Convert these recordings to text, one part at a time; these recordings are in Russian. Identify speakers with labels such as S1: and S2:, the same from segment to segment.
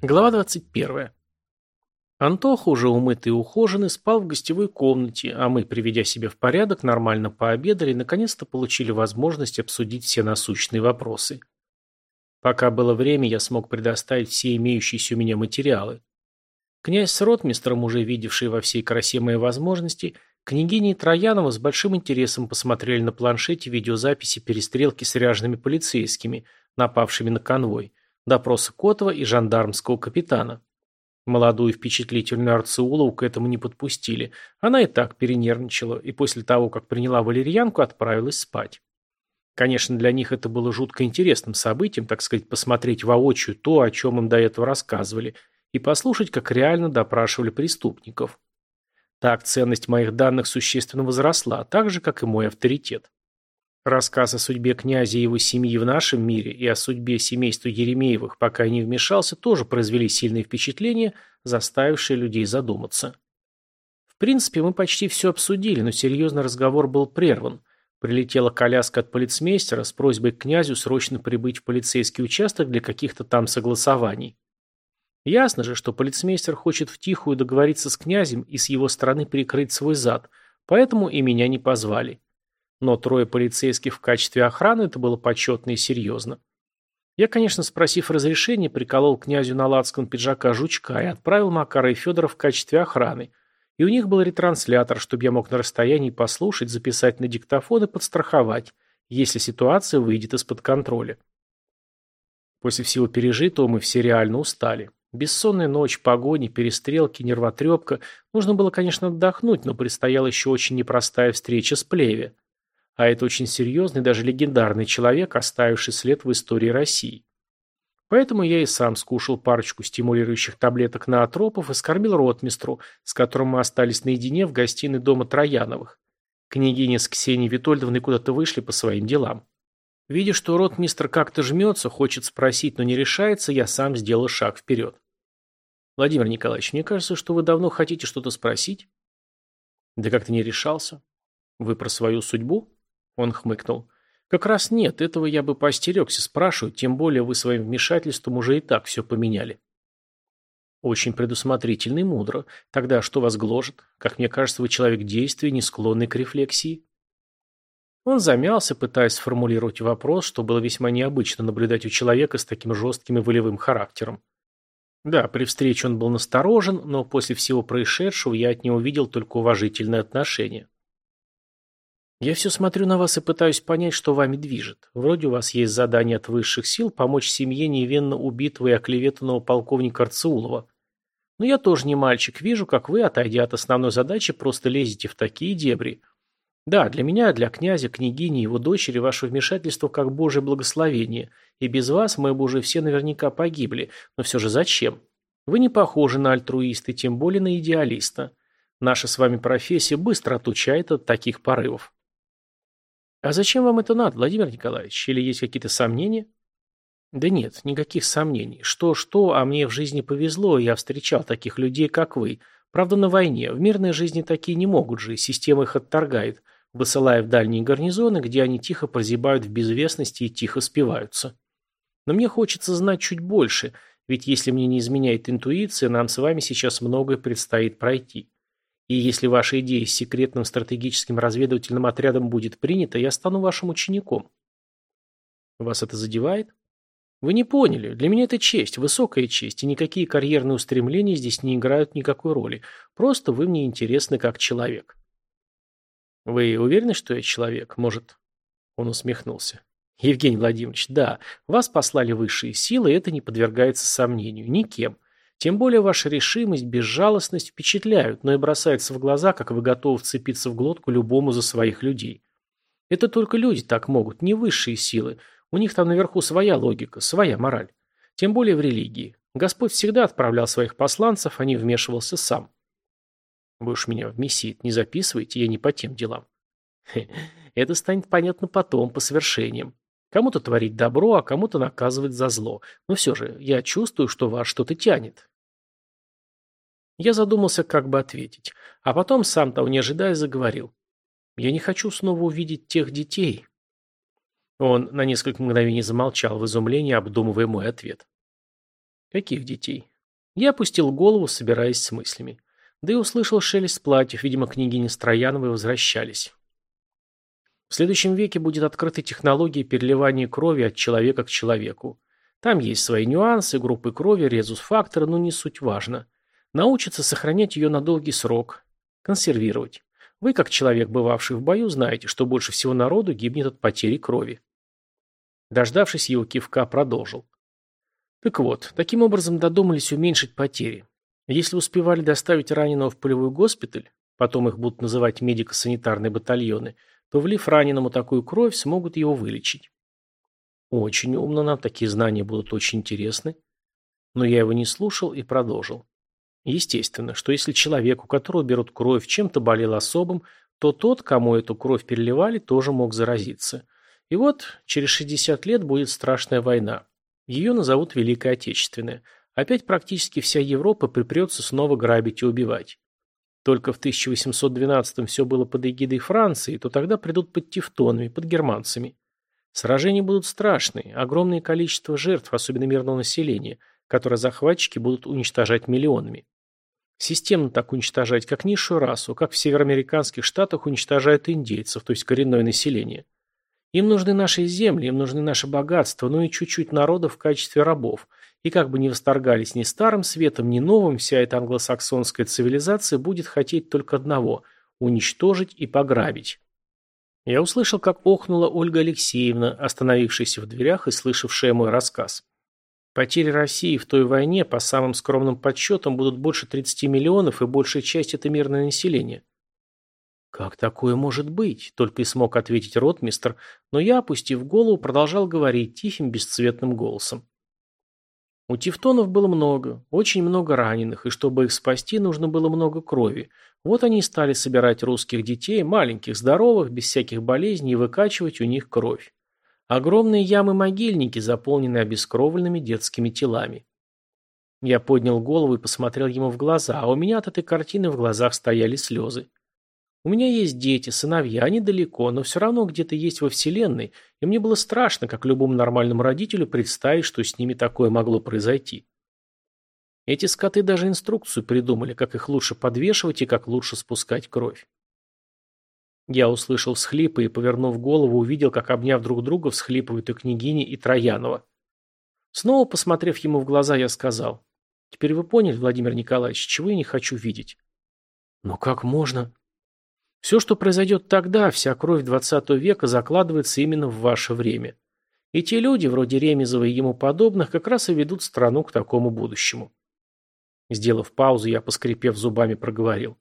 S1: Глава 21. Антоха, уже умытый и ухоженный, спал в гостевой комнате, а мы, приведя себя в порядок, нормально пообедали и наконец-то получили возможность обсудить все насущные вопросы. Пока было время, я смог предоставить все имеющиеся у меня материалы. Князь с ротмистром, уже видевший во всей красе мои возможности, княгиня и Троянова с большим интересом посмотрели на планшете видеозаписи перестрелки с ряжеными полицейскими, напавшими на конвой, допросы Котова и жандармского капитана. Молодую впечатлительную Арцеулову к этому не подпустили. Она и так перенервничала, и после того, как приняла валерьянку, отправилась спать. Конечно, для них это было жутко интересным событием, так сказать, посмотреть воочию то, о чем им до этого рассказывали, и послушать, как реально допрашивали преступников. Так ценность моих данных существенно возросла, так же, как и мой авторитет. Рассказ о судьбе князя и его семьи в нашем мире и о судьбе семейства Еремеевых, пока я не вмешался, тоже произвели сильное впечатление, заставившее людей задуматься. В принципе, мы почти все обсудили, но серьезный разговор был прерван. Прилетела коляска от полицмейстера с просьбой к князю срочно прибыть в полицейский участок для каких-то там согласований. Ясно же, что полицмейстер хочет втихую договориться с князем и с его стороны прикрыть свой зад, поэтому и меня не позвали. Но трое полицейских в качестве охраны это было почетно и серьезно. Я, конечно, спросив разрешения, приколол князю на лацкан пиджака жучка и отправил Макара и Федора в качестве охраны. И у них был ретранслятор, чтобы я мог на расстоянии послушать, записать на диктофон и подстраховать, если ситуация выйдет из-под контроля. После всего пережитого мы все реально устали. Бессонная ночь, погони, перестрелки, нервотрепка. Нужно было, конечно, отдохнуть, но предстояла еще очень непростая встреча с Плеве. А это очень серьезный, даже легендарный человек, оставивший след в истории России. Поэтому я и сам скушал парочку стимулирующих таблеток на атропов и скормил ротмистру, с которым мы остались наедине в гостиной дома Трояновых. Княгиня с Ксенией Витольдовной куда-то вышли по своим делам. Видя, что ротмистр как-то жмется, хочет спросить, но не решается, я сам сделал шаг вперед. Владимир Николаевич, мне кажется, что вы давно хотите что-то спросить. Да как-то не решался. Вы про свою судьбу? Он хмыкнул. «Как раз нет, этого я бы поостерегся спрашивать, тем более вы своим вмешательством уже и так все поменяли». «Очень предусмотрительно и мудро. Тогда что вас гложет? Как мне кажется, вы человек действия, не склонный к рефлексии». Он замялся, пытаясь сформулировать вопрос, что было весьма необычно наблюдать у человека с таким жестким и волевым характером. Да, при встрече он был насторожен, но после всего происшедшего я от него увидел только уважительное отношение. Я все смотрю на вас и пытаюсь понять, что вами движет. Вроде у вас есть задание от высших сил помочь семье невинно убитого и оклеветанного полковника Арцеулова. Но я тоже не мальчик, вижу, как вы, отойдя от основной задачи, просто лезете в такие дебри. Да, для меня, для князя, княгини и его дочери ваше вмешательство как божье благословение, и без вас мы бы уже все наверняка погибли, но все же зачем? Вы не похожи на альтруиста, тем более на идеалиста. Наша с вами профессия быстро отучает от таких порывов. А зачем вам это надо, Владимир Николаевич? Или есть какие-то сомнения? Да нет, никаких сомнений. Что-что, а мне в жизни повезло, я встречал таких людей, как вы. Правда, на войне. В мирной жизни такие не могут же, система их отторгает, высылая в дальние гарнизоны, где они тихо прозябают в безвестности и тихо спиваются. Но мне хочется знать чуть больше, ведь если мне не изменяет интуиция, нам с вами сейчас многое предстоит пройти. И если ваша идея с секретным стратегическим разведывательным отрядом будет принята, я стану вашим учеником. Вас это задевает? Вы не поняли. Для меня это честь, высокая честь, и никакие карьерные устремления здесь не играют никакой роли. Просто вы мне интересны как человек. Вы уверены, что я человек? Может... Он усмехнулся. Евгений Владимирович, да, вас послали высшие силы, это не подвергается сомнению. Никем. Тем более ваша решимость, безжалостность впечатляют, но и бросается в глаза, как вы готовы вцепиться в глотку любому за своих людей. Это только люди так могут, не высшие силы. У них там наверху своя логика, своя мораль. Тем более в религии. Господь всегда отправлял своих посланцев, а не вмешивался сам. Вы уж меня в мессии не записывайте, я не по тем делам. Это станет понятно потом, по свершениям. Кому-то творить добро, а кому-то наказывать за зло. Но все же, я чувствую, что вас что-то тянет. Я задумался, как бы ответить. А потом, сам того не ожидая, заговорил. Я не хочу снова увидеть тех детей. Он на несколько мгновений замолчал в изумлении, обдумывая мой ответ. Каких детей? Я опустил голову, собираясь с мыслями. Да и услышал шелест платьев, видимо, княгини Строяновой возвращались. В следующем веке будет открыта технология переливания крови от человека к человеку. Там есть свои нюансы, группы крови, резус-факторы, но не суть важно. Научиться сохранять ее на долгий срок. Консервировать. Вы, как человек, бывавший в бою, знаете, что больше всего народу гибнет от потери крови. Дождавшись его кивка, продолжил. Так вот, таким образом додумались уменьшить потери. Если успевали доставить раненого в полевой госпиталь, потом их будут называть медико-санитарные батальоны, то, влив раненому такую кровь, смогут его вылечить. Очень умно, нам такие знания будут очень интересны. Но я его не слушал и продолжил. Естественно, что если человек, у которого берут кровь, чем-то болел особым, то тот, кому эту кровь переливали, тоже мог заразиться. И вот через 60 лет будет страшная война. Ее назовут Великой Отечественной. Опять практически вся Европа припрется снова грабить и убивать. Только в 1812-м все было под эгидой Франции, то тогда придут под тевтонами, под германцами. Сражения будут страшные, огромное количество жертв, особенно мирного населения, которое захватчики будут уничтожать миллионами. Системно так уничтожать, как низшую расу, как в североамериканских штатах уничтожают индейцев, то есть коренное население. Им нужны наши земли, им нужны наши богатства, ну и чуть-чуть народа в качестве рабов. И как бы ни восторгались ни старым светом, ни новым, вся эта англосаксонская цивилизация будет хотеть только одного – уничтожить и пограбить. Я услышал, как охнула Ольга Алексеевна, остановившаяся в дверях и слышавшая мой рассказ. Потери России в той войне, по самым скромным подсчетам, будут больше 30 миллионов, и большая часть – это мирное население. «Как такое может быть?» – только и смог ответить ротмистр, но я, опустив голову, продолжал говорить тихим, бесцветным голосом. У тевтонов было много, очень много раненых, и чтобы их спасти, нужно было много крови. Вот они и стали собирать русских детей, маленьких, здоровых, без всяких болезней, и выкачивать у них кровь. Огромные ямы-могильники, заполненные обескровленными детскими телами. Я поднял голову и посмотрел ему в глаза, а у меня от этой картины в глазах стояли слезы. У меня есть дети, сыновья, они далеко, но все равно где-то есть во Вселенной, и мне было страшно, как любому нормальному родителю, представить, что с ними такое могло произойти. Эти скоты даже инструкцию придумали, как их лучше подвешивать и как лучше спускать кровь. Я услышал всхлипы и, повернув голову, увидел, как, обняв друг друга, всхлипывают и княгиня, и Троянова. Снова, посмотрев ему в глаза, я сказал, «Теперь вы поняли, Владимир Николаевич, чего я не хочу видеть?» «Но как можно?» «Все, что произойдет тогда, вся кровь двадцатого века закладывается именно в ваше время. И те люди, вроде Ремезова и ему подобных, как раз и ведут страну к такому будущему». Сделав паузу, я, поскрипев зубами, проговорил.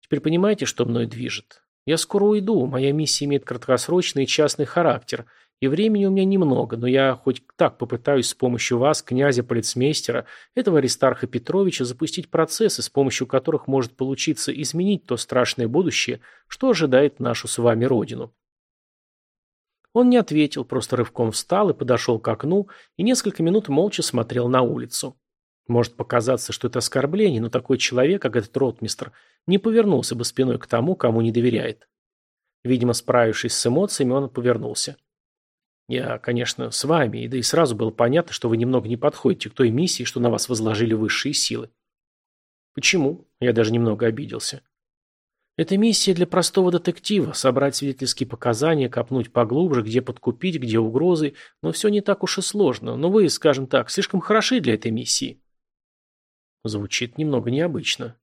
S1: «Теперь понимаете, что мной движет? Я скоро уйду, моя миссия имеет краткосрочный и частный характер, и времени у меня немного, но я хоть так попытаюсь с помощью вас, князя-полицмейстера, этого Аристарха Петровича, запустить процессы, с помощью которых может получиться изменить то страшное будущее, что ожидает нашу с вами родину. Он не ответил, просто рывком встал и подошел к окну и несколько минут молча смотрел на улицу. Может показаться, что это оскорбление, но такой человек, как этот ротмистр, не повернулся бы спиной к тому, кому не доверяет. Видимо, справившись с эмоциями, он повернулся. Я, конечно, с вами, и да и сразу было понятно, что вы немного не подходите к той миссии, что на вас возложили высшие силы. Почему? Я даже немного обиделся. Это миссия для простого детектива – собрать свидетельские показания, копнуть поглубже, где подкупить, где угрозы, но все не так уж и сложно. Но вы, скажем так, слишком хороши для этой миссии. Звучит немного необычно.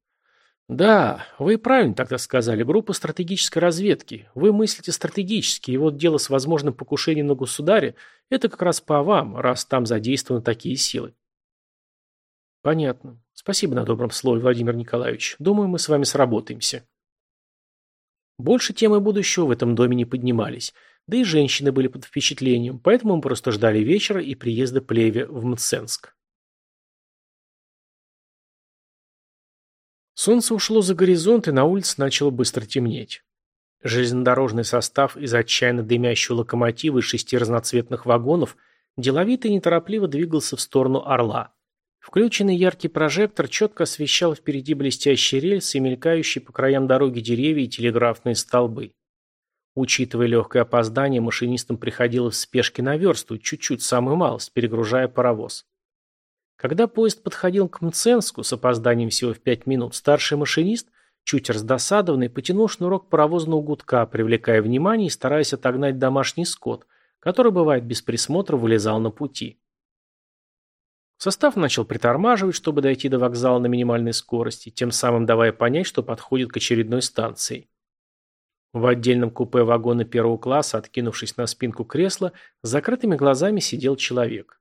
S1: Да, вы правильно тогда сказали. Группа стратегической разведки. Вы мыслите стратегически, и вот дело с возможным покушением на государя – это как раз по вам, раз там задействованы такие силы. Понятно. Спасибо на добром слове, Владимир Николаевич. Думаю, мы с вами сработаемся. Больше темы будущего в этом доме не поднимались. Да и женщины были под впечатлением, поэтому мы просто ждали вечера и приезда Плеве в Мценск. Солнце ушло за горизонт, и на улице начало быстро темнеть. Железнодорожный состав из отчаянно дымящего локомотива и шести разноцветных вагонов деловито и неторопливо двигался в сторону Орла. Включенный яркий прожектор четко освещал впереди блестящие рельсы и мелькающие по краям дороги деревья и телеграфные столбы. Учитывая легкое опоздание, машинистам приходилось в спешке наверстывать, чуть-чуть, самую малость, перегружая паровоз. Когда поезд подходил к Мценску с опозданием всего в пять минут, старший машинист, чуть раздосадованный, потянул шнурок паровозного гудка, привлекая внимание и стараясь отогнать домашний скот, который, бывает, без присмотра вылезал на пути. Состав начал притормаживать, чтобы дойти до вокзала на минимальной скорости, тем самым давая понять, что подходит к очередной станции. В отдельном купе вагона первого класса, откинувшись на спинку кресла, с закрытыми глазами сидел человек.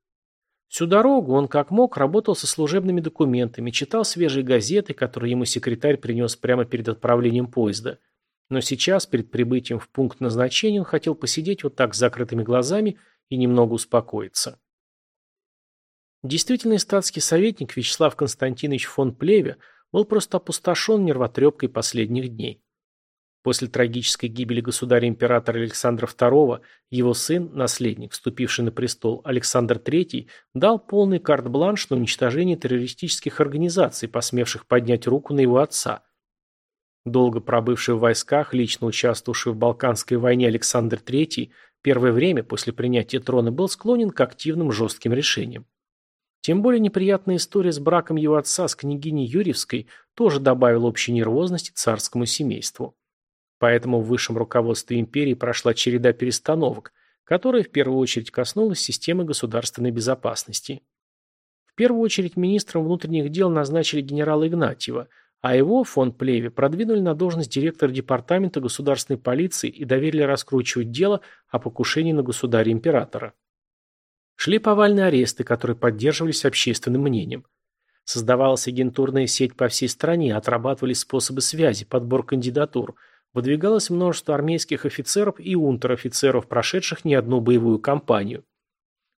S1: Всю дорогу он как мог работал со служебными документами, читал свежие газеты, которые ему секретарь принес прямо перед отправлением поезда. Но сейчас, перед прибытием в пункт назначения, он хотел посидеть вот так с закрытыми глазами и немного успокоиться. Действительный статский советник Вячеслав Константинович фон Плеве был просто опустошен нервотрепкой последних дней. После трагической гибели государя-императора Александра II, его сын, наследник, вступивший на престол, Александр III, дал полный карт-бланш на уничтожение террористических организаций, посмевших поднять руку на его отца. Долго пробывший в войсках, лично участвовавший в Балканской войне Александр III, первое время после принятия трона был склонен к активным жестким решениям. Тем более неприятная история с браком его отца с княгиней Юрьевской тоже добавила общей нервозности царскому семейству. Поэтому в высшем руководстве империи прошла череда перестановок, которая в первую очередь коснулась системы государственной безопасности. В первую очередь министром внутренних дел назначили генерала Игнатьева, а его, фон Плеве, продвинули на должность директора департамента государственной полиции и доверили раскручивать дело о покушении на государя-императора. Шли повальные аресты, которые поддерживались общественным мнением. Создавалась агентурная сеть по всей стране, отрабатывались способы связи, подбор кандидатур, выдвигалось множество армейских офицеров и унтер-офицеров, прошедших не одну боевую кампанию.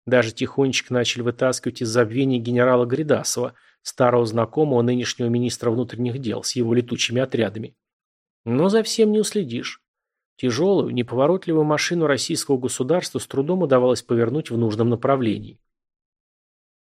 S1: Даже тихонечко начали вытаскивать из забвения генерала Гридасова, старого знакомого нынешнего министра внутренних дел, с его летучими отрядами. Но за всем не уследишь. Тяжелую, неповоротливую машину российского государства с трудом удавалось повернуть в нужном направлении.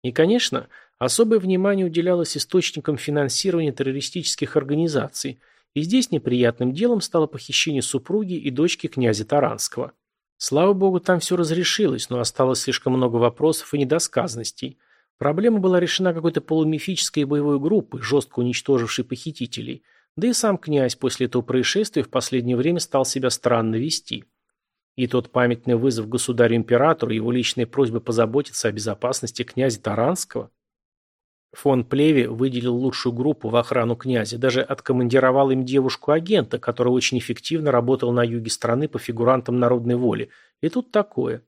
S1: И, конечно, особое внимание уделялось источникам финансирования террористических организаций, и здесь неприятным делом стало похищение супруги и дочки князя Таранского. Слава богу, там все разрешилось, но осталось слишком много вопросов и недосказанностей. Проблема была решена какой-то полумифической боевой группой, жестко уничтожившей похитителей – да и сам князь после этого происшествия в последнее время стал себя странно вести. И тот памятный вызов государю-императору, его личные просьбы позаботиться о безопасности князя Таранского. Фон Плеви выделил лучшую группу в охрану князя, даже откомандировал им девушку-агента, которая очень эффективно работала на юге страны по фигурантам народной воли. И тут такое.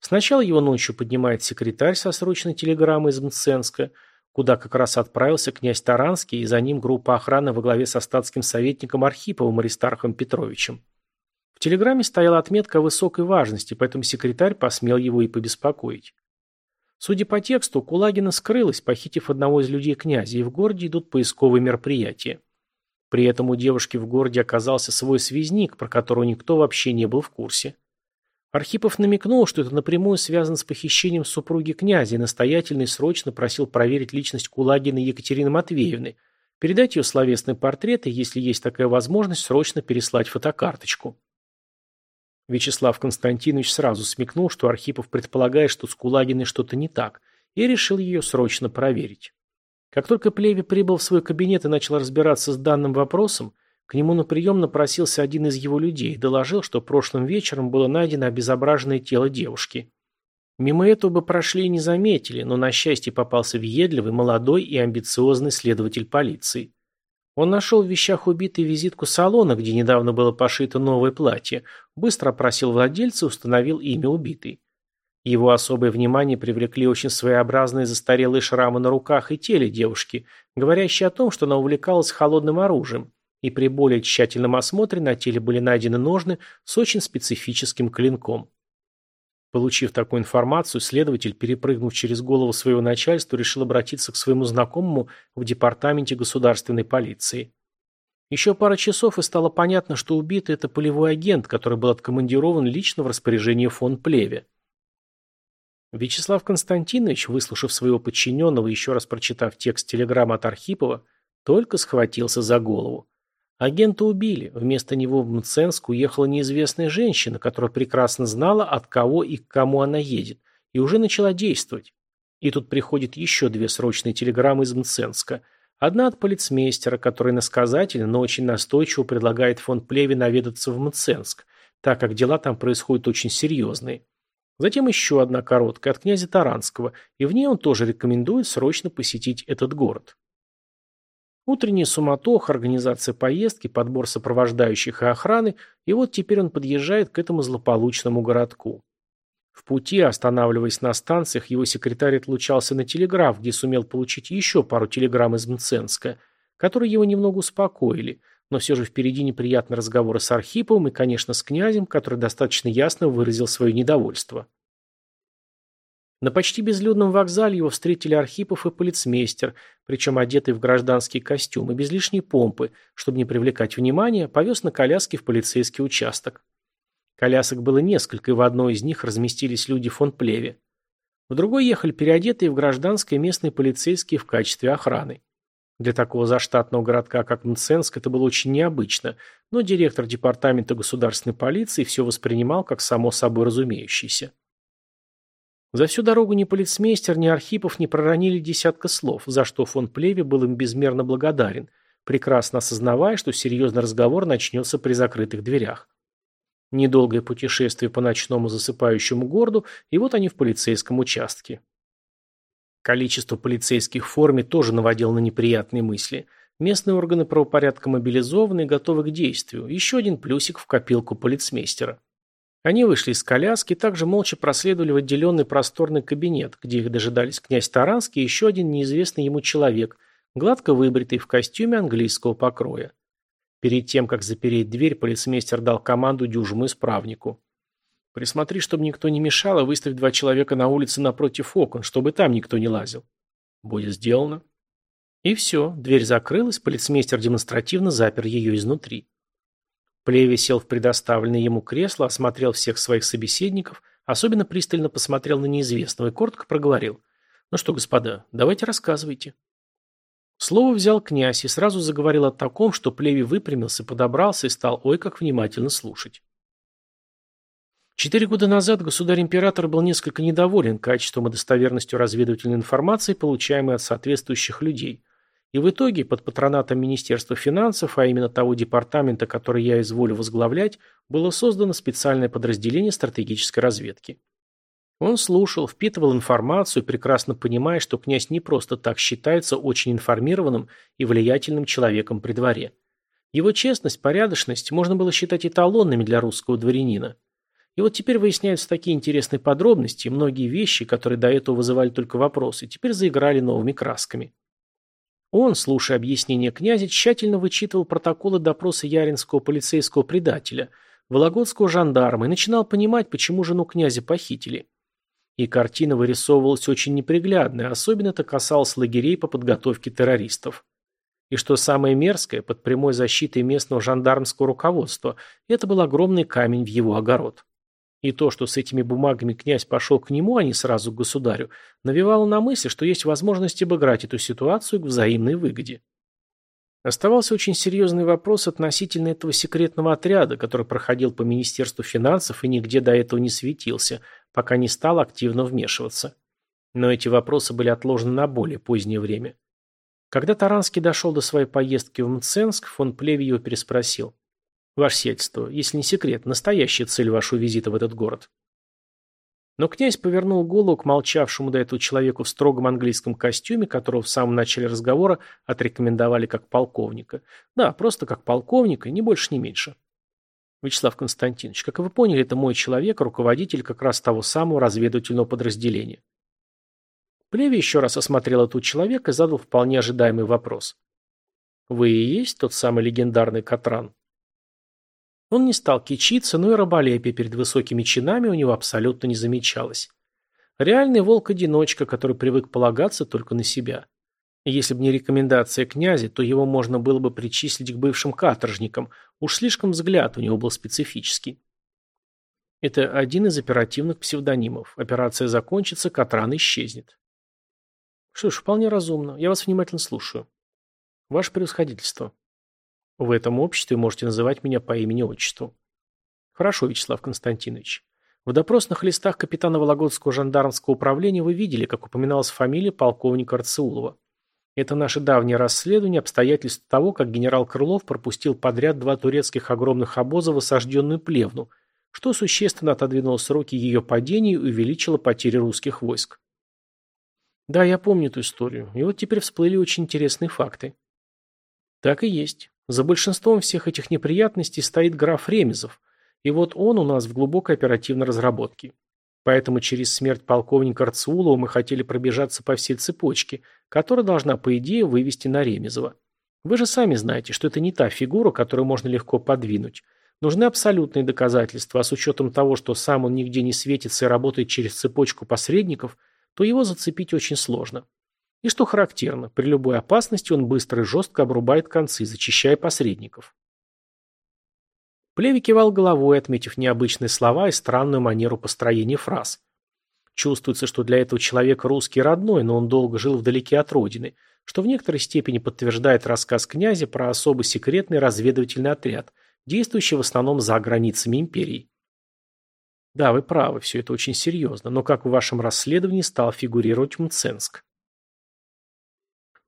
S1: Сначала его ночью поднимает секретарь со срочной телеграммой из Мценска – куда как раз отправился князь Таранский и за ним группа охраны во главе со статским советником Архиповым Аристархом Петровичем. В телеграмме стояла отметка о высокой важности, поэтому секретарь посмел его и побеспокоить. Судя по тексту, Кулагина скрылась, похитив одного из людей князя, и в городе идут поисковые мероприятия. При этом у девушки в городе оказался свой связник, про которого никто вообще не был в курсе. Архипов намекнул, что это напрямую связано с похищением супруги князя и настоятельно и срочно просил проверить личность Кулагиной Екатерины Матвеевны, передать ее словесный портрет и, если есть такая возможность, срочно переслать фотокарточку. Вячеслав Константинович сразу смекнул, что Архипов предполагает, что с Кулагиной что-то не так, и решил ее срочно проверить. Как только Плеви прибыл в свой кабинет и начал разбираться с данным вопросом, к нему на прием напросился один из его людей и доложил, что прошлым вечером было найдено обезображенное тело девушки. Мимо этого бы прошли и не заметили, но на счастье попался въедливый, молодой и амбициозный следователь полиции. Он нашел в вещах убитой визитку салона, где недавно было пошито новое платье, быстро опросил владельца и установил имя убитой. Его особое внимание привлекли очень своеобразные застарелые шрамы на руках и теле девушки, говорящие о том, что она увлекалась холодным оружием, и при более тщательном осмотре на теле были найдены ножны с очень специфическим клинком. Получив такую информацию, следователь, перепрыгнув через голову своего начальства, решил обратиться к своему знакомому в департаменте государственной полиции. Еще пара часов, и стало понятно, что убитый – это полевой агент, который был откомандирован лично в распоряжение фон Плеве. Вячеслав Константинович, выслушав своего подчиненного и еще раз прочитав текст телеграммы от Архипова, только схватился за голову. Агента убили. Вместо него в Мценск уехала неизвестная женщина, которая прекрасно знала, от кого и к кому она едет, и уже начала действовать. И тут приходит еще две срочные телеграммы из Мценска. Одна от полицмейстера, который насказательно, но очень настойчиво предлагает фон Плеве наведаться в Мценск, так как дела там происходят очень серьезные. Затем еще одна короткая от князя Таранского, и в ней он тоже рекомендует срочно посетить этот город. Утренняя суматоха, организация поездки, подбор сопровождающих и охраны, и вот теперь он подъезжает к этому злополучному городку. В пути, останавливаясь на станциях, его секретарь отлучался на телеграф, где сумел получить еще пару телеграмм из Мценска, которые его немного успокоили, но все же впереди неприятные разговоры с Архиповым и, конечно, с князем, который достаточно ясно выразил свое недовольство. На почти безлюдном вокзале его встретили Архипов и полицмейстер, причем одетый в гражданский костюм и без лишней помпы, чтобы не привлекать внимания, повез на коляске в полицейский участок. Колясок было несколько, и в одной из них разместились люди фон Плеве. В другой ехали переодетые в гражданское местные полицейские в качестве охраны. Для такого заштатного городка, как Мценск, это было очень необычно, но директор департамента государственной полиции все воспринимал как само собой разумеющееся. За всю дорогу ни полицмейстер, ни Архипов не проронили десятка слов, за что фон Плеве был им безмерно благодарен, прекрасно осознавая, что серьезный разговор начнется при закрытых дверях. Недолгое путешествие по ночному засыпающему городу, и вот они в полицейском участке. Количество полицейских в форме тоже наводило на неприятные мысли. Местные органы правопорядка мобилизованы и готовы к действию. Еще один плюсик в копилку полицмейстера. Они вышли из коляски и также молча проследовали в отделенный просторный кабинет, где их дожидались князь Таранский и еще один неизвестный ему человек, гладко выбритый в костюме английского покроя. Перед тем, как запереть дверь, полицмейстер дал команду дюжему исправнику. «Присмотри, чтобы никто не мешал, и выставь два человека на улице напротив окон, чтобы там никто не лазил». «Будет сделано». И все, дверь закрылась, полицмейстер демонстративно запер ее изнутри. Плеви сел в предоставленное ему кресло, осмотрел всех своих собеседников, особенно пристально посмотрел на неизвестного и коротко проговорил. «Ну что, господа, давайте рассказывайте». Слово взял князь и сразу заговорил о таком, что Плеви выпрямился, подобрался и стал ой как внимательно слушать. Четыре года назад государь-император был несколько недоволен качеством и достоверностью разведывательной информации, получаемой от соответствующих людей – и в итоге под патронатом Министерства финансов, а именно того департамента, который я изволю возглавлять, было создано специальное подразделение стратегической разведки. Он слушал, впитывал информацию, прекрасно понимая, что князь не просто так считается очень информированным и влиятельным человеком при дворе. Его честность, порядочность можно было считать эталонными для русского дворянина. И вот теперь выясняются такие интересные подробности, многие вещи, которые до этого вызывали только вопросы, теперь заиграли новыми красками. Он, слушая объяснения князя, тщательно вычитывал протоколы допроса яринского полицейского предателя, вологодского жандарма и начинал понимать, почему жену князя похитили. И картина вырисовывалась очень неприглядная, особенно это касалось лагерей по подготовке террористов. И что самое мерзкое, под прямой защитой местного жандармского руководства, это был огромный камень в его огород. И то, что с этими бумагами князь пошел к нему, а не сразу к государю, навевало на мысль, что есть возможность обыграть эту ситуацию к взаимной выгоде. Оставался очень серьезный вопрос относительно этого секретного отряда, который проходил по Министерству финансов и нигде до этого не светился, пока не стал активно вмешиваться. Но эти вопросы были отложены на более позднее время. Когда Таранский дошел до своей поездки в Мценск, фон Плеви его переспросил. Ваше сельство, если не секрет, настоящая цель вашего визита в этот город. Но князь повернул голову к молчавшему до этого человеку в строгом английском костюме, которого в самом начале разговора отрекомендовали как полковника. Да, просто как полковника, ни больше, ни меньше. Вячеслав Константинович, как вы поняли, это мой человек, руководитель как раз того самого разведывательного подразделения. Плеви еще раз осмотрел этого человека и задал вполне ожидаемый вопрос. Вы и есть тот самый легендарный Катран? Он не стал кичиться, но и раболепие перед высокими чинами у него абсолютно не замечалось. Реальный волк-одиночка, который привык полагаться только на себя. Если бы не рекомендация князя, то его можно было бы причислить к бывшим каторжникам. Уж слишком взгляд у него был специфический. Это один из оперативных псевдонимов. Операция закончится, Катран исчезнет. Что ж, вполне разумно. Я вас внимательно слушаю. Ваше превосходительство. В этом обществе можете называть меня по имени-отчеству. Хорошо, Вячеслав Константинович. В допросных листах капитана Вологодского жандармского управления вы видели, как упоминалась фамилия полковника Арцеулова. Это наше давнее расследование обстоятельств того, как генерал Крылов пропустил подряд два турецких огромных обоза в осажденную Плевну, что существенно отодвинуло сроки ее падения и увеличило потери русских войск. Да, я помню эту историю, и вот теперь всплыли очень интересные факты. Так и есть. За большинством всех этих неприятностей стоит граф Ремезов, и вот он у нас в глубокой оперативной разработке. Поэтому через смерть полковника Арцулова мы хотели пробежаться по всей цепочке, которая должна, по идее, вывести на Ремезова. Вы же сами знаете, что это не та фигура, которую можно легко подвинуть. Нужны абсолютные доказательства, а с учетом того, что сам он нигде не светится и работает через цепочку посредников, то его зацепить очень сложно. И что характерно, при любой опасности он быстро и жестко обрубает концы, зачищая посредников. Плеви кивал головой, отметив необычные слова и странную манеру построения фраз. Чувствуется, что для этого человека русский родной, но он долго жил вдалеке от родины, что в некоторой степени подтверждает рассказ князя про особо секретный разведывательный отряд, действующий в основном за границами империи. Да, вы правы, все это очень серьезно, но как в вашем расследовании стал фигурировать Мценск?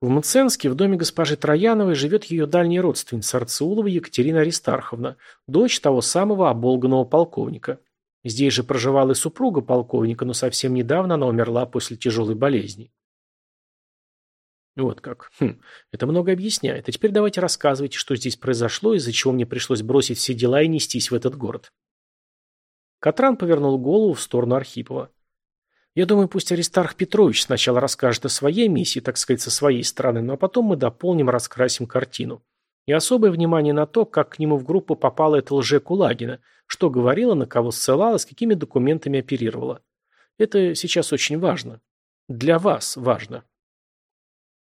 S1: В Мценске в доме госпожи Трояновой живет ее дальняя родственница Арцеулова Екатерина Аристарховна, дочь того самого оболганного полковника. Здесь же проживала и супруга полковника, но совсем недавно она умерла после тяжелой болезни. Вот как. Хм, это много объясняет. А теперь давайте рассказывайте, что здесь произошло, из-за чего мне пришлось бросить все дела и нестись в этот город. Катран повернул голову в сторону Архипова. Я думаю, пусть Аристарх Петрович сначала расскажет о своей миссии, так сказать, со своей стороны, ну, а потом мы дополним, раскрасим картину. И особое внимание на то, как к нему в группу попала эта лже Кулагина, что говорила, на кого ссылалась, какими документами оперировала. Это сейчас очень важно. Для вас важно.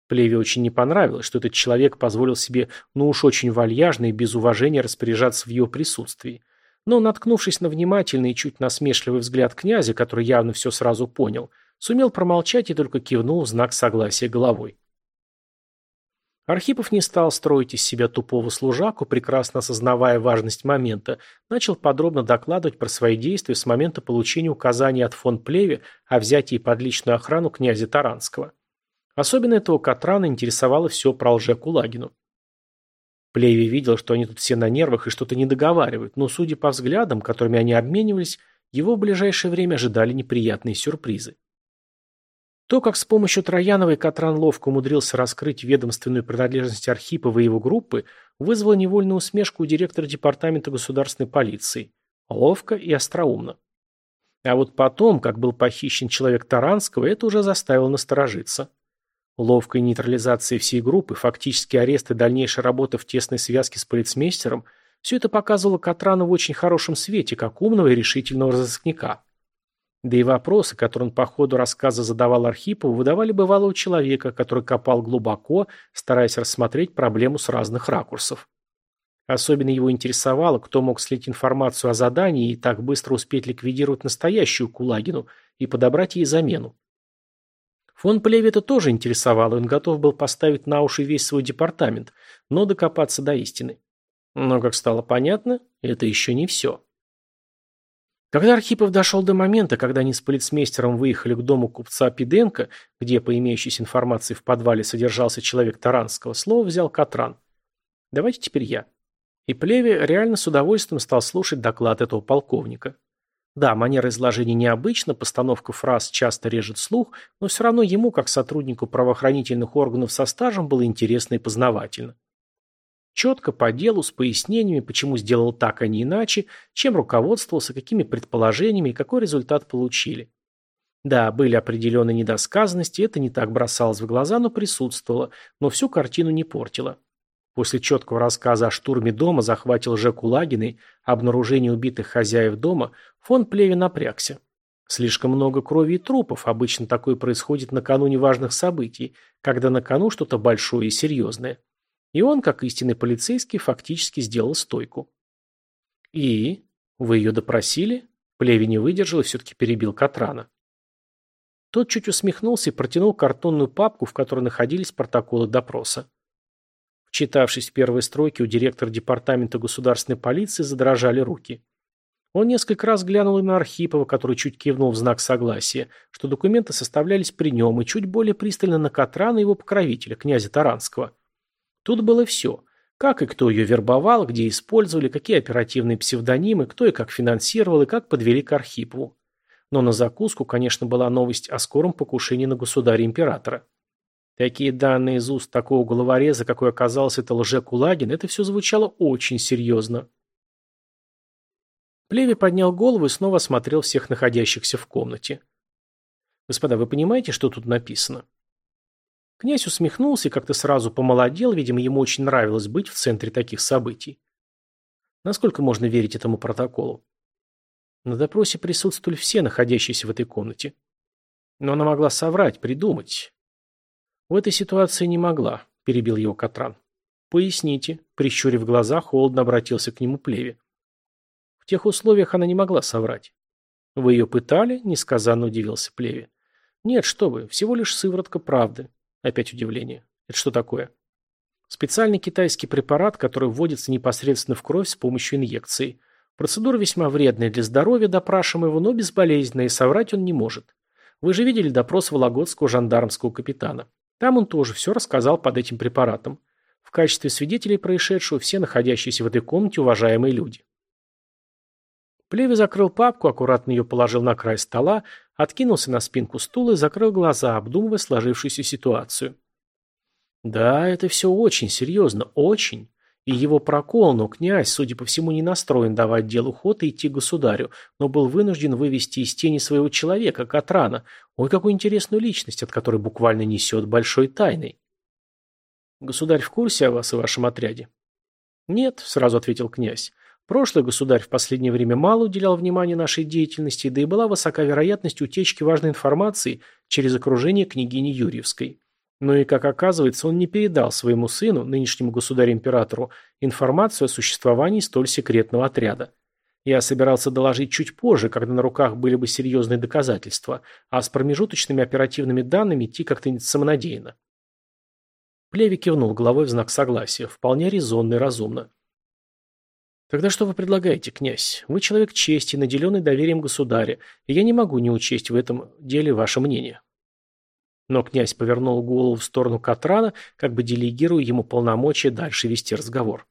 S1: Плеве очень не понравилось, что этот человек позволил себе, ну уж очень вальяжно и без уважения распоряжаться в его присутствии. Но, наткнувшись на внимательный и чуть насмешливый взгляд князя, который явно все сразу понял, сумел промолчать и только кивнул в знак согласия головой. Архипов не стал строить из себя тупого служаку, прекрасно осознавая важность момента, начал подробно докладывать про свои действия с момента получения указаний от фон Плеве о взятии под личную охрану князя Таранского. Особенно этого Катрана интересовало все про лже-Кулагину. Плеви видел, что они тут все на нервах и что-то не договаривают, но, судя по взглядам, которыми они обменивались, его в ближайшее время ожидали неприятные сюрпризы. То, как с помощью Трояновой Катран ловко умудрился раскрыть ведомственную принадлежность Архипова и его группы, вызвало невольную усмешку у директора департамента государственной полиции. Ловко и остроумно. А вот потом, как был похищен человек Таранского, это уже заставило насторожиться. Ловкой нейтрализации всей группы, фактически арест и дальнейшая работа в тесной связке с полицмейстером – все это показывало Катрану в очень хорошем свете, как умного и решительного разыскника. Да и вопросы, которые он по ходу рассказа задавал Архипову, выдавали бывалого человека, который копал глубоко, стараясь рассмотреть проблему с разных ракурсов. Особенно его интересовало, кто мог слить информацию о задании и так быстро успеть ликвидировать настоящую Кулагину и подобрать ей замену. Фон Плеви это тоже интересовало, и он готов был поставить на уши весь свой департамент, но докопаться до истины. Но, как стало понятно, это еще не все. Когда Архипов дошел до момента, когда они с полицмейстером выехали к дому купца Пиденко, где, по имеющейся информации, в подвале содержался человек Таранского, слово взял Катран. «Давайте теперь я». И Плеви реально с удовольствием стал слушать доклад этого полковника. Да, манера изложения необычна, постановка фраз часто режет слух, но все равно ему, как сотруднику правоохранительных органов со стажем, было интересно и познавательно. Четко, по делу, с пояснениями, почему сделал так, а не иначе, чем руководствовался, какими предположениями и какой результат получили. Да, были определенные недосказанности, это не так бросалось в глаза, но присутствовало, но всю картину не портило. После четкого рассказа о штурме дома, захвате лжекулагиной, обнаружении убитых хозяев дома, фон Плеве напрягся. Слишком много крови и трупов, обычно такое происходит накануне важных событий, когда на кону что-то большое и серьезное. И он, как истинный полицейский, фактически сделал стойку. «И? Вы ее допросили?» Плеви не выдержал и все-таки перебил Катрана. Тот чуть усмехнулся и протянул картонную папку, в которой находились протоколы допроса. Вчитавшись в первые строки, у директора департамента государственной полиции задрожали руки. Он несколько раз глянул и на Архипова, который чуть кивнул в знак согласия, что документы составлялись при нем, и чуть более пристально на Катрана и его покровителя, князя Таранского. Тут было все. Как и кто ее вербовал, где использовали, какие оперативные псевдонимы, кто и как финансировал, и как подвели к Архипову. Но на закуску, конечно, была новость о скором покушении на государя-императора. Такие данные из уст такого головореза, какой оказался это лже-Кулагин, это все звучало очень серьезно. Плеви поднял голову и снова осмотрел всех находящихся в комнате. «Господа, вы понимаете, что тут написано?» Князь усмехнулся и как-то сразу помолодел, видимо, ему очень нравилось быть в центре таких событий. Насколько можно верить этому протоколу? На допросе присутствовали все находящиеся в этой комнате. Но она могла соврать, придумать. В этой ситуации не могла, перебил его Катран. Поясните, прищурив глаза, холодно обратился к нему Плеви. В тех условиях она не могла соврать. Вы ее пытали? Несказанно удивился Плеви. Нет, что вы, всего лишь сыворотка правды. Опять удивление. Это что такое? Специальный китайский препарат, который вводится непосредственно в кровь с помощью инъекции. Процедура весьма вредная для здоровья допрашиваемого, но безболезненная, и соврать он не может. Вы же видели допрос вологодского жандармского капитана. Там он тоже все рассказал под этим препаратом. В качестве свидетелей происшедшего все находящиеся в этой комнате уважаемые люди. Плеви закрыл папку, аккуратно ее положил на край стола, откинулся на спинку стула и закрыл глаза, обдумывая сложившуюся ситуацию. Да, это все очень серьезно, очень. И его прокол, но князь, судя по всему, не настроен давать делу ход и идти государю, но был вынужден вывести из тени своего человека, Катрана. Ой, какую интересную личность, от которой буквально несет большой тайной. Государь в курсе о вас и вашем отряде? Нет, сразу ответил князь. Прошлый государь в последнее время мало уделял внимания нашей деятельности, да и была высока вероятность утечки важной информации через окружение княгини Юрьевской. Но и, как оказывается, он не передал своему сыну, нынешнему государю-императору, информацию о существовании столь секретного отряда. Я собирался доложить чуть позже, когда на руках были бы серьезные доказательства, а с промежуточными оперативными данными идти как-то самонадеянно. Плеви кивнул головой в знак согласия, вполне резонно и разумно. Тогда что вы предлагаете, князь? Вы человек чести, наделенный доверием государя, и я не могу не учесть в этом деле ваше мнение. Но князь повернул голову в сторону Катрана, как бы делегируя ему полномочия дальше вести разговор.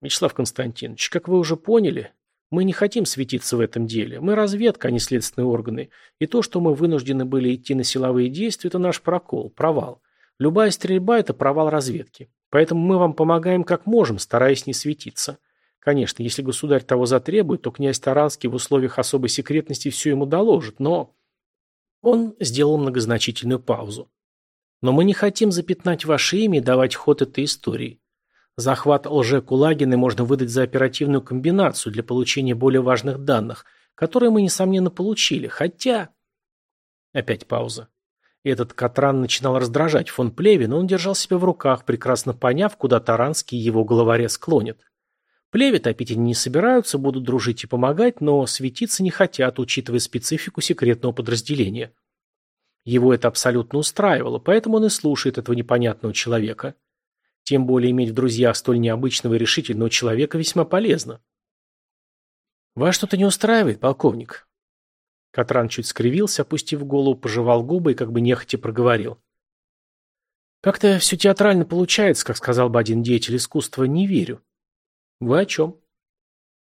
S1: Вячеслав Константинович, как вы уже поняли, мы не хотим светиться в этом деле. Мы разведка, а не следственные органы. И то, что мы вынуждены были идти на силовые действия, это наш прокол, провал. Любая стрельба – это провал разведки. Поэтому мы вам помогаем как можем, стараясь не светиться. Конечно, если государь того затребует, то князь Таранский в условиях особой секретности все ему доложит, но... Он сделал многозначительную паузу. Но мы не хотим запятнать ваше имя и давать ход этой истории. Захват лже-Кулагины можно выдать за оперативную комбинацию для получения более важных данных, которые мы, несомненно, получили, хотя... Опять пауза. Этот Катран начинал раздражать фон Плеви, но он держал себя в руках, прекрасно поняв, куда Таранский его головорез клонит. Плеви топить они не собираются, будут дружить и помогать, но светиться не хотят, учитывая специфику секретного подразделения. Его это абсолютно устраивало, поэтому он и слушает этого непонятного человека. Тем более иметь в друзьях столь необычного и решительного человека весьма полезно. «Вас что-то не устраивает, полковник?» Катран чуть скривился, опустив голову, пожевал губы и как бы нехотя проговорил. «Как-то все театрально получается, как сказал бы один деятель искусства, не верю». «Вы о чем?»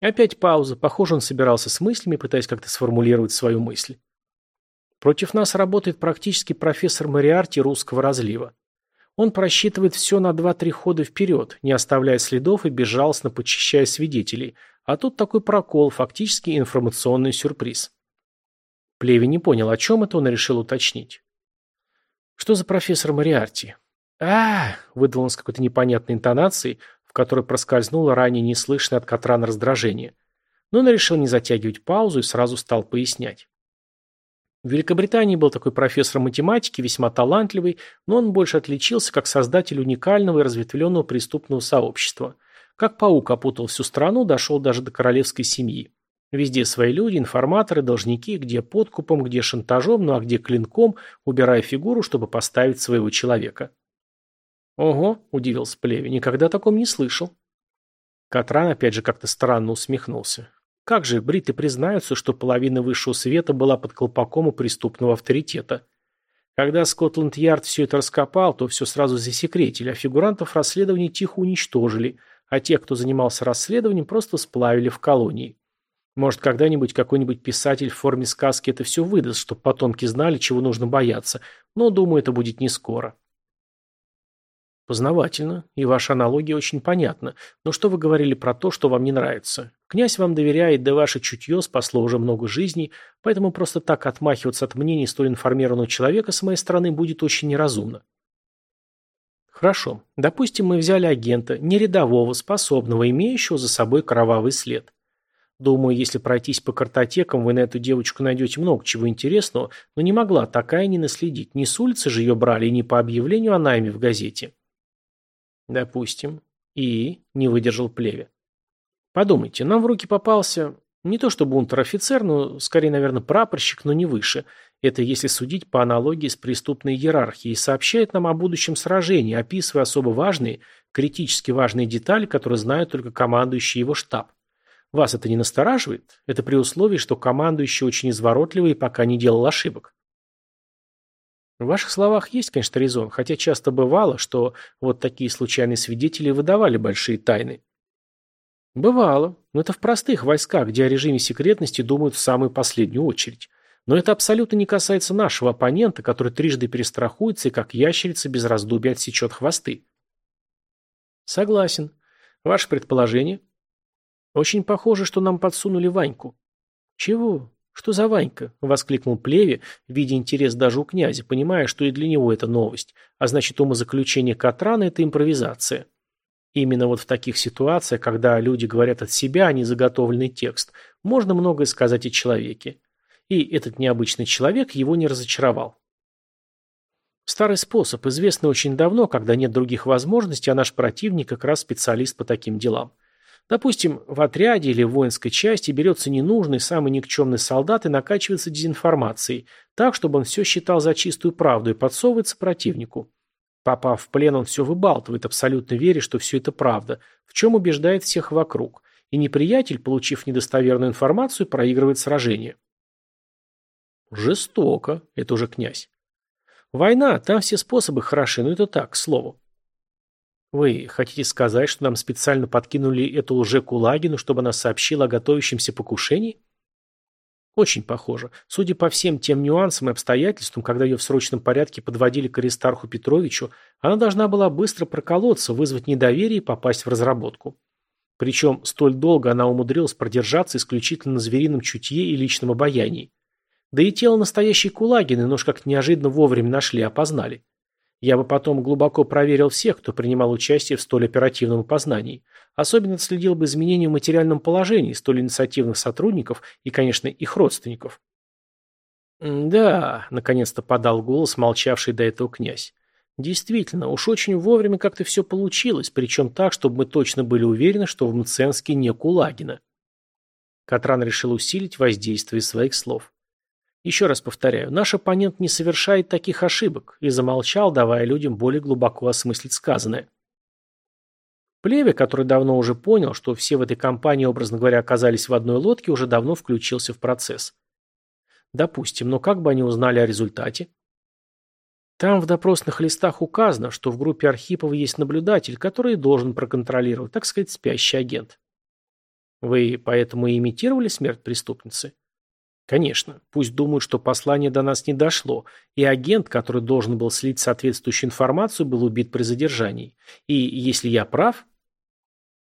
S1: Опять пауза. Похоже, он собирался с мыслями, пытаясь как-то сформулировать свою мысль. Против нас работает практически профессор Мариарти русского разлива. Он просчитывает все на два-три хода вперед, не оставляя следов и безжалостно почищая свидетелей. А тут такой прокол, фактически информационный сюрприз. Плеви не понял, о чем это он решил уточнить. «Что за профессор Мариарти?» а, выдал он с какой-то непонятной интонацией, которой проскользнуло ранее неслышное от Катрана раздражение. Но он решил не затягивать паузу и сразу стал пояснять. В Великобритании был такой профессор математики, весьма талантливый, но он больше отличился как создатель уникального и разветвленного преступного сообщества. Как паук опутал всю страну, дошел даже до королевской семьи. Везде свои люди, информаторы, должники, где подкупом, где шантажом, ну а где клинком, убирая фигуру, чтобы поставить своего человека. «Ого», – удивился Плеви, – «никогда о таком не слышал». Катран опять же как-то странно усмехнулся. Как же бриты признаются, что половина высшего света была под колпаком у преступного авторитета? Когда Скотланд-Ярд все это раскопал, то все сразу засекретили, а фигурантов расследования тихо уничтожили, а тех, кто занимался расследованием, просто сплавили в колонии. Может, когда-нибудь какой-нибудь писатель в форме сказки это все выдаст, чтобы потомки знали, чего нужно бояться, но, думаю, это будет не скоро. Познавательно, и ваша аналогия очень понятна. Но что вы говорили про то, что вам не нравится? Князь вам доверяет, да ваше чутье спасло уже много жизней, поэтому просто так отмахиваться от мнений столь информированного человека с моей стороны будет очень неразумно. Хорошо. Допустим, мы взяли агента, не рядового, способного, имеющего за собой кровавый след. Думаю, если пройтись по картотекам, вы на эту девочку найдете много чего интересного, но не могла такая не наследить. Не с улицы же ее брали и не по объявлению о найме в газете. Допустим. И не выдержал плеве. Подумайте, нам в руки попался не то чтобы унтер-офицер, но скорее, наверное, прапорщик, но не выше. Это если судить по аналогии с преступной иерархией, сообщает нам о будущем сражении, описывая особо важные, критически важные детали, которые знают только командующий его штаб. Вас это не настораживает? Это при условии, что командующий очень изворотливый и пока не делал ошибок. В ваших словах есть, конечно, резон, хотя часто бывало, что вот такие случайные свидетели выдавали большие тайны. Бывало, но это в простых войсках, где о режиме секретности думают в самую последнюю очередь. Но это абсолютно не касается нашего оппонента, который трижды перестрахуется и как ящерица без раздумий отсечет хвосты. Согласен. Ваше предположение? Очень похоже, что нам подсунули Ваньку. Чего? «Что за Ванька?» – воскликнул Плеви, видя интерес даже у князя, понимая, что и для него это новость, а значит, умозаключение Катрана – это импровизация. Именно вот в таких ситуациях, когда люди говорят от себя, а не заготовленный текст, можно многое сказать о человеке. И этот необычный человек его не разочаровал. Старый способ, известный очень давно, когда нет других возможностей, а наш противник как раз специалист по таким делам – Допустим, в отряде или в воинской части берется ненужный, самый никчемный солдат и накачивается дезинформацией, так, чтобы он все считал за чистую правду и подсовывается противнику. Попав в плен, он все выбалтывает, абсолютно веря, что все это правда, в чем убеждает всех вокруг. И неприятель, получив недостоверную информацию, проигрывает сражение. Жестоко, это уже князь. Война, там все способы хороши, но это так, к слову. Вы хотите сказать, что нам специально подкинули эту лже-Кулагину, чтобы она сообщила о готовящемся покушении? Очень похоже. Судя по всем тем нюансам и обстоятельствам, когда ее в срочном порядке подводили к Аристарху Петровичу, она должна была быстро проколоться, вызвать недоверие и попасть в разработку. Причем столь долго она умудрилась продержаться исключительно на зверином чутье и личном обаянии. Да и тело настоящей Кулагины, но ж как неожиданно вовремя нашли и опознали. Я бы потом глубоко проверил всех, кто принимал участие в столь оперативном опознании. Особенно следил бы изменения в материальном положении столь инициативных сотрудников и, конечно, их родственников. «Да», — наконец-то подал голос молчавший до этого князь. «Действительно, уж очень вовремя как-то все получилось, причем так, чтобы мы точно были уверены, что в Мценске не Кулагина». Катран решил усилить воздействие своих слов. Еще раз повторяю, наш оппонент не совершает таких ошибок и замолчал, давая людям более глубоко осмыслить сказанное. Плеве, который давно уже понял, что все в этой компании, образно говоря, оказались в одной лодке, уже давно включился в процесс. Допустим, но как бы они узнали о результате? Там в допросных листах указано, что в группе Архипова есть наблюдатель, который должен проконтролировать, так сказать, спящий агент. Вы поэтому и имитировали смерть преступницы? Конечно, пусть думают, что послание до нас не дошло, и агент, который должен был слить соответствующую информацию, был убит при задержании. И если я прав,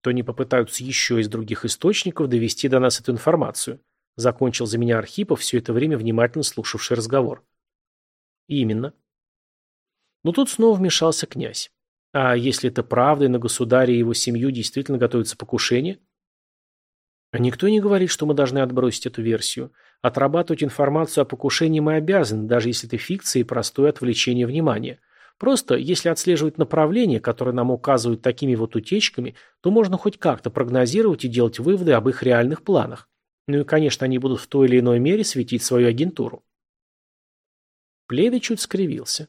S1: то они попытаются еще из других источников довести до нас эту информацию. Закончил за меня Архипов, все это время внимательно слушавший разговор. Именно. Но тут снова вмешался князь. А если это правда, и на государя и его семью действительно готовится покушение? А никто не говорит, что мы должны отбросить эту версию. Отрабатывать информацию о покушении мы обязаны, даже если это фикция и простое отвлечение внимания. Просто, если отслеживать направление, которое нам указывают такими вот утечками, то можно хоть как-то прогнозировать и делать выводы об их реальных планах. Ну и, конечно, они будут в той или иной мере светить свою агентуру. Плеве чуть скривился.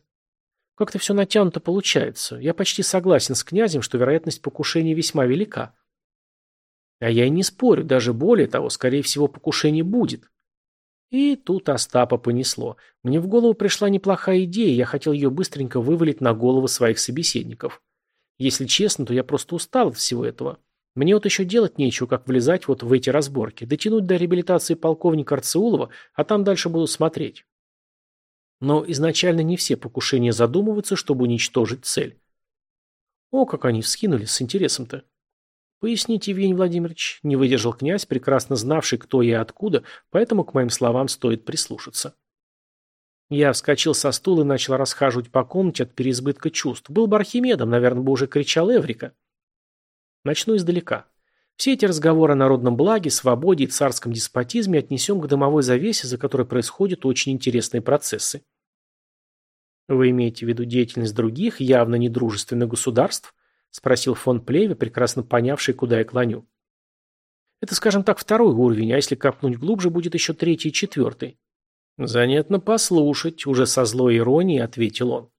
S1: Как-то все натянуто получается. Я почти согласен с князем, что вероятность покушения весьма велика. А я и не спорю, даже более того, скорее всего, покушение будет. И тут Остапа понесло. Мне в голову пришла неплохая идея, я хотел ее быстренько вывалить на головы своих собеседников. Если честно, то я просто устал от всего этого. Мне вот еще делать нечего, как влезать вот в эти разборки, дотянуть до реабилитации полковника Арцеулова, а там дальше буду смотреть. Но изначально не все покушения задумываются, чтобы уничтожить цель. О, как они вскинулись с интересом-то. Поясните, Евгений Владимирович, не выдержал князь, прекрасно знавший, кто я и откуда, поэтому к моим словам стоит прислушаться. Я вскочил со стула и начал расхаживать по комнате от переизбытка чувств. Был бы Архимедом, наверное, бы уже кричал Эврика. Начну издалека. Все эти разговоры о народном благе, свободе и царском деспотизме отнесем к дымовой завесе, за которой происходят очень интересные процессы. Вы имеете в виду деятельность других, явно недружественных государств? Спросил фон Плеве, прекрасно понявший, куда я клоню. Это, скажем так, второй уровень, а если копнуть глубже, будет еще третий и четвертый. Занятно послушать, уже со злой иронией ответил он.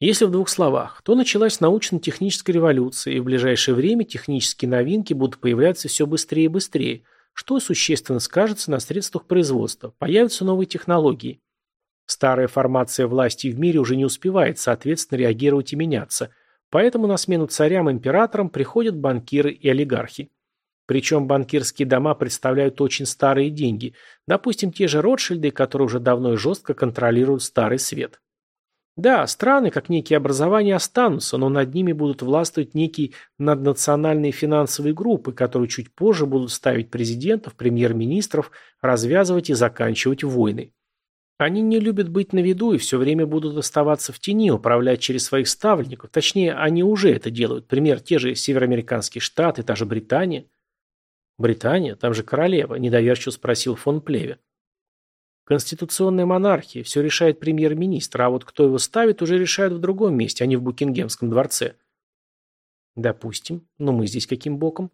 S1: Если в двух словах, то началась научно-техническая революция, и в ближайшее время технические новинки будут появляться все быстрее и быстрее, что существенно скажется на средствах производства, появятся новые технологии. Старая формация власти в мире уже не успевает, соответственно, реагировать и меняться – Поэтому на смену царям-императорам приходят банкиры и олигархи. Причем банкирские дома представляют очень старые деньги, допустим, те же Ротшильды, которые уже давно и жестко контролируют старый свет. Да, страны, как некие образования, останутся, но над ними будут властвовать некие наднациональные финансовые группы, которые чуть позже будут ставить президентов, премьер-министров, развязывать и заканчивать войны. Они не любят быть на виду и все время будут оставаться в тени, управлять через своих ставленников. Точнее, они уже это делают. Пример, те же североамериканские штаты, та же Британия. Британия? Там же королева, недоверчиво спросил фон Плеве. Конституционная монархия, все решает премьер-министр, а вот кто его ставит, уже решают в другом месте, а не в Букингемском дворце. Допустим. Но мы здесь каким боком?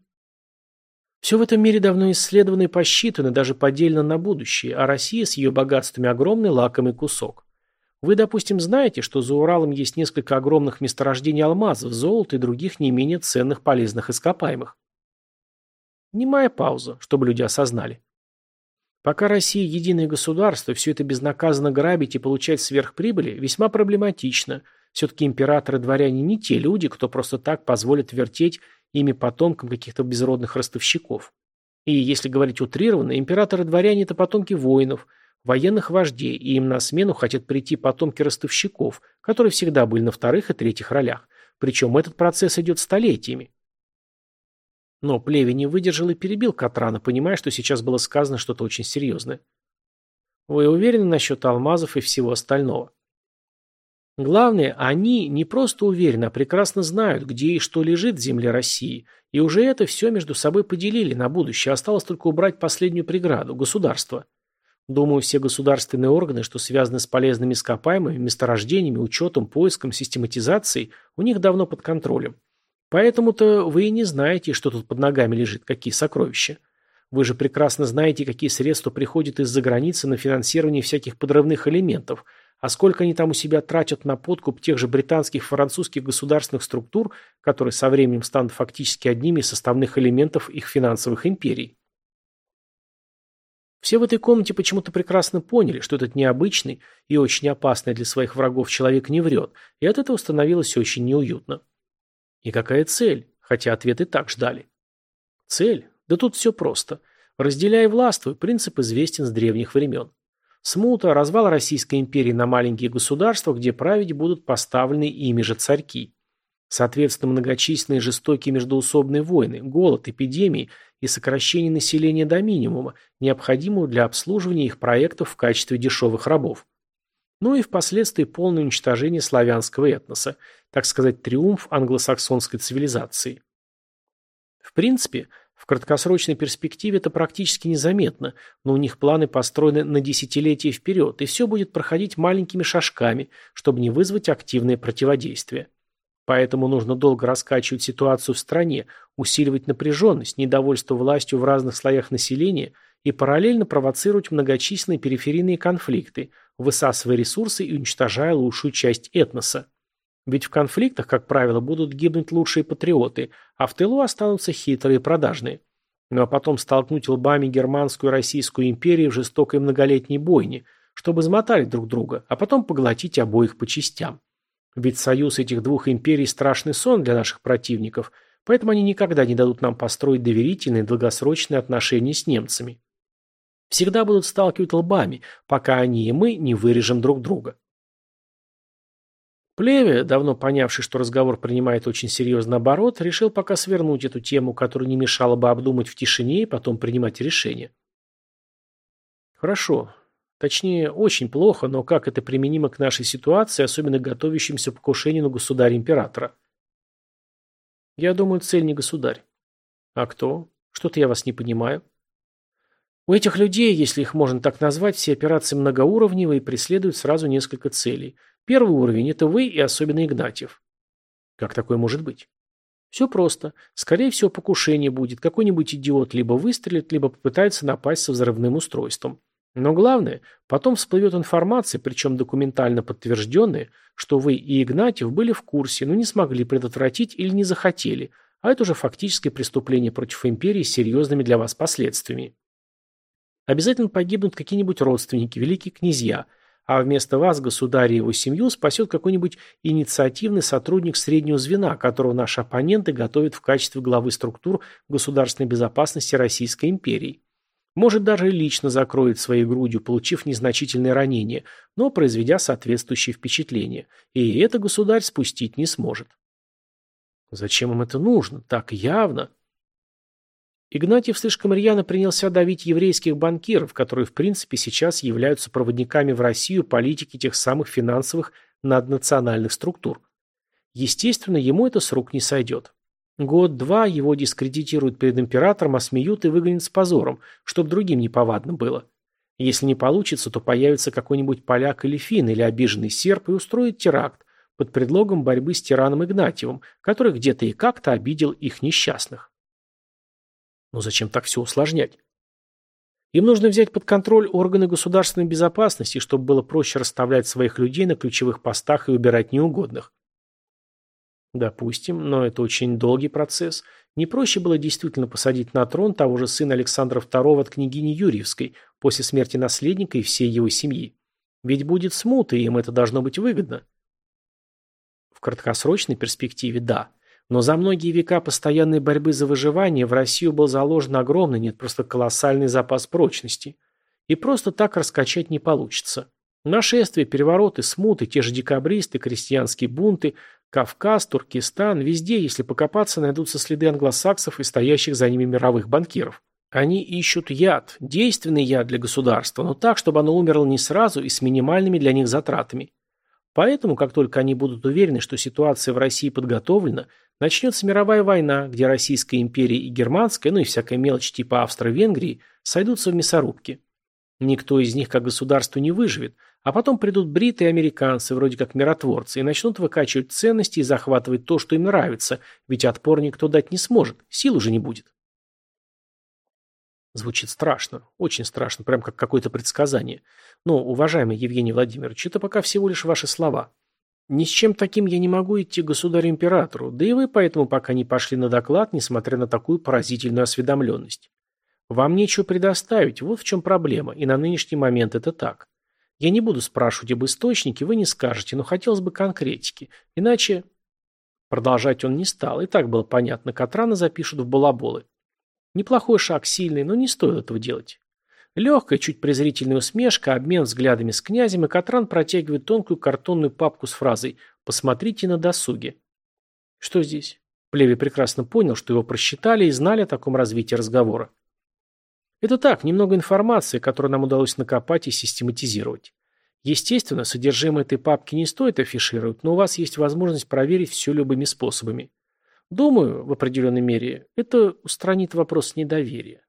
S1: Все в этом мире давно исследовано и посчитано, даже поделено на будущее, а Россия с ее богатствами огромный лакомый кусок. Вы, допустим, знаете, что за Уралом есть несколько огромных месторождений алмазов, золота и других не менее ценных полезных ископаемых. Немая пауза, чтобы люди осознали. Пока Россия единое государство, все это безнаказанно грабить и получать сверхприбыли весьма проблематично. Все-таки императоры-дворяне не те люди, кто просто так позволит вертеть ими потомкам каких-то безродных ростовщиков. И, если говорить утрированно, императоры-дворяне – это потомки воинов, военных вождей, и им на смену хотят прийти потомки ростовщиков, которые всегда были на вторых и третьих ролях. Причем этот процесс идет столетиями. Но Плеви не выдержал и перебил Катрана, понимая, что сейчас было сказано что-то очень серьезное. Вы уверены насчет алмазов и всего остального? Главное, они не просто уверены, а прекрасно знают, где и что лежит в земле России, и уже это все между собой поделили на будущее, осталось только убрать последнюю преграду – государство. Думаю, все государственные органы, что связаны с полезными ископаемыми, месторождениями, учетом, поиском, систематизацией, у них давно под контролем. Поэтому-то вы и не знаете, что тут под ногами лежит, какие сокровища. Вы же прекрасно знаете, какие средства приходят из-за границы на финансирование всяких подрывных элементов – а сколько они там у себя тратят на подкуп тех же британских французских государственных структур, которые со временем станут фактически одними из составных элементов их финансовых империй. Все в этой комнате почему-то прекрасно поняли, что этот необычный и очень опасный для своих врагов человек не врет, и от этого становилось очень неуютно. И какая цель? Хотя ответы так ждали. Цель? Да тут все просто. Разделяй властвуй, принцип известен с древних времен. Смута, развал Российской империи на маленькие государства, где править будут поставлены ими же царьки. Соответственно, многочисленные жестокие междоусобные войны, голод, эпидемии и сокращение населения до минимума, необходимого для обслуживания их проектов в качестве дешевых рабов. Ну и впоследствии полное уничтожение славянского этноса, так сказать, триумф англосаксонской цивилизации. В принципе, краткосрочной перспективе это практически незаметно, но у них планы построены на десятилетия вперед, и все будет проходить маленькими шажками, чтобы не вызвать активное противодействие. Поэтому нужно долго раскачивать ситуацию в стране, усиливать напряженность, недовольство властью в разных слоях населения и параллельно провоцировать многочисленные периферийные конфликты, высасывая ресурсы и уничтожая лучшую часть этноса. Ведь в конфликтах, как правило, будут гибнуть лучшие патриоты, а в тылу останутся хитрые и продажные. Ну а потом столкнуть лбами германскую и российскую империи в жестокой многолетней бойне, чтобы измотали друг друга, а потом поглотить обоих по частям. Ведь союз этих двух империй – страшный сон для наших противников, поэтому они никогда не дадут нам построить доверительные долгосрочные отношения с немцами. Всегда будут сталкивать лбами, пока они и мы не вырежем друг друга. Плеве, давно понявший, что разговор принимает очень серьезный оборот, решил пока свернуть эту тему, которую не мешало бы обдумать в тишине и потом принимать решение. Хорошо. Точнее, очень плохо, но как это применимо к нашей ситуации, особенно готовящимся покушению на государя-императора? Я думаю, цель не государь. А кто? Что-то я вас не понимаю. У этих людей, если их можно так назвать, все операции многоуровневые и преследуют сразу несколько целей. Первый уровень – это вы и особенно Игнатьев. Как такое может быть? Все просто. Скорее всего, покушение будет. Какой-нибудь идиот либо выстрелит, либо попытается напасть со взрывным устройством. Но главное, потом всплывет информация, причем документально подтвержденная, что вы и Игнатьев были в курсе, но не смогли предотвратить или не захотели, а это уже фактическое преступление против империи с серьезными для вас последствиями. Обязательно погибнут какие-нибудь родственники, великие князья – а вместо вас государь и его семью спасет какой-нибудь инициативный сотрудник среднего звена, которого наши оппоненты готовят в качестве главы структур государственной безопасности Российской империи. Может, даже лично закроет своей грудью, получив незначительное ранение, но произведя соответствующее впечатление. И это государь спустить не сможет. Зачем им это нужно? Так явно. Игнатьев слишком рьяно принялся давить еврейских банкиров, которые в принципе сейчас являются проводниками в Россию политики тех самых финансовых наднациональных структур. Естественно, ему это с рук не сойдет. Год-два его дискредитируют перед императором, а смеют и выгонят с позором, чтобы другим неповадно было. Если не получится, то появится какой-нибудь поляк или фин, или обиженный серб и устроит теракт под предлогом борьбы с тираном Игнатьевым, который где-то и как-то обидел их несчастных. Но зачем так все усложнять? Им нужно взять под контроль органы государственной безопасности, чтобы было проще расставлять своих людей на ключевых постах и убирать неугодных. Допустим, но это очень долгий процесс. Не проще было действительно посадить на трон того же сына Александра II от княгини Юрьевской после смерти наследника и всей его семьи. Ведь будет смута, и им это должно быть выгодно. В краткосрочной перспективе – да. Но за многие века постоянной борьбы за выживание в Россию был заложен огромный, нет, просто колоссальный запас прочности. И просто так раскачать не получится. Нашествия, перевороты, смуты, те же декабристы, крестьянские бунты, Кавказ, Туркестан, везде, если покопаться, найдутся следы англосаксов и стоящих за ними мировых банкиров. Они ищут яд, действенный яд для государства, но так, чтобы оно умерло не сразу и с минимальными для них затратами. Поэтому, как только они будут уверены, что ситуация в России подготовлена, Начнется мировая война, где Российская империя и Германская, ну и всякая мелочь типа Австро-Венгрии, сойдутся в мясорубке. Никто из них как государство не выживет, а потом придут бриты и американцы, вроде как миротворцы, и начнут выкачивать ценности и захватывать то, что им нравится, ведь отпор никто дать не сможет, сил уже не будет. Звучит страшно, очень страшно, прям как какое-то предсказание. Но, уважаемый Евгений Владимирович, это пока всего лишь ваши слова. Ни с чем таким я не могу идти государю-императору, да и вы поэтому пока не пошли на доклад, несмотря на такую поразительную осведомленность. Вам нечего предоставить, вот в чем проблема, и на нынешний момент это так. Я не буду спрашивать об источнике, вы не скажете, но хотелось бы конкретики, иначе... Продолжать он не стал, и так было понятно, Катрана запишут в балаболы. Неплохой шаг, сильный, но не стоит этого делать. Легкая, чуть презрительная усмешка, обмен взглядами с князем, и Катран протягивает тонкую картонную папку с фразой «Посмотрите на досуге». Что здесь? Плеви прекрасно понял, что его просчитали и знали о таком развитии разговора. Это так, немного информации, которую нам удалось накопать и систематизировать. Естественно, содержимое этой папки не стоит афишировать, но у вас есть возможность проверить все любыми способами. Думаю, в определенной мере, это устранит вопрос недоверия.